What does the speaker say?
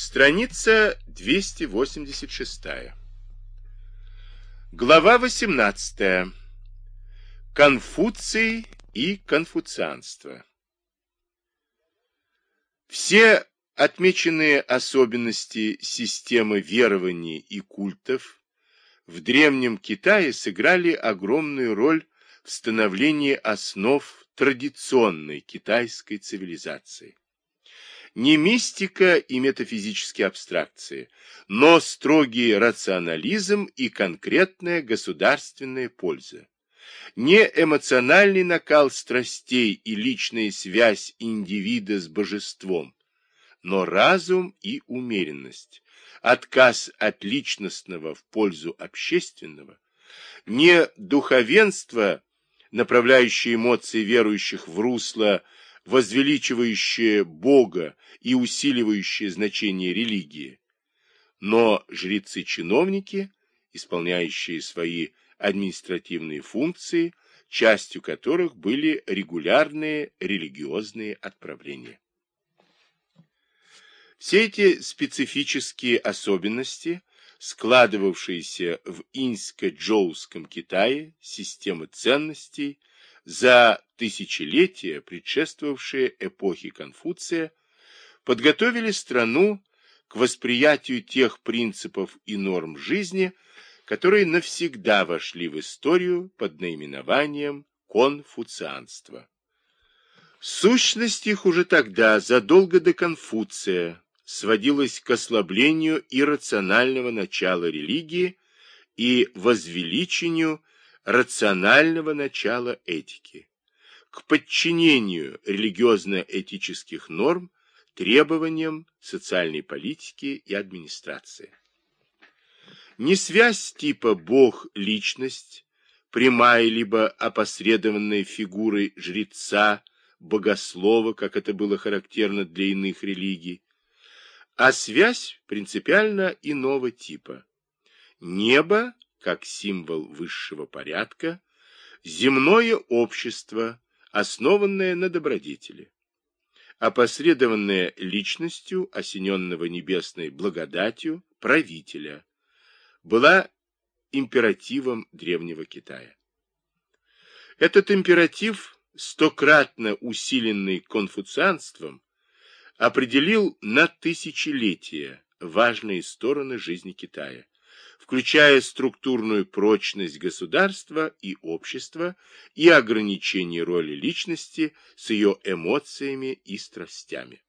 Страница 286. Глава 18. Конфуций и конфуцианство. Все отмеченные особенности системы верований и культов в Древнем Китае сыграли огромную роль в становлении основ традиционной китайской цивилизации не мистика и метафизические абстракции, но строгий рационализм и конкретная государственная польза. Не эмоциональный накал страстей и личная связь индивида с божеством, но разум и умеренность, отказ от личностного в пользу общественного, не духовенство, направляющее эмоции верующих в русло возвеличивающее Бога и усиливающее значение религии, но жрецы-чиновники, исполняющие свои административные функции, частью которых были регулярные религиозные отправления. Все эти специфические особенности, складывавшиеся в инско-джоуском Китае, системы ценностей, за тысячелетия, предшествовавшие эпохе Конфуция, подготовили страну к восприятию тех принципов и норм жизни, которые навсегда вошли в историю под наименованием конфуцианства. Сущность их уже тогда, задолго до Конфуция, сводилась к ослаблению иррационального начала религии и возвеличению рационального начала этики, к подчинению религиозно-этических норм требованиям социальной политики и администрации. Не связь типа «бог-личность», прямая либо опосредованная фигурой жреца, богослова, как это было характерно для иных религий, а связь принципиально иного типа. Небо как символ высшего порядка, земное общество, основанное на добродетели, опосредованное личностью, осененного небесной благодатью, правителя, была императивом Древнего Китая. Этот императив, стократно усиленный конфуцианством, определил на тысячелетия важные стороны жизни Китая, включая структурную прочность государства и общества и ограничение роли личности с ее эмоциями и страстями.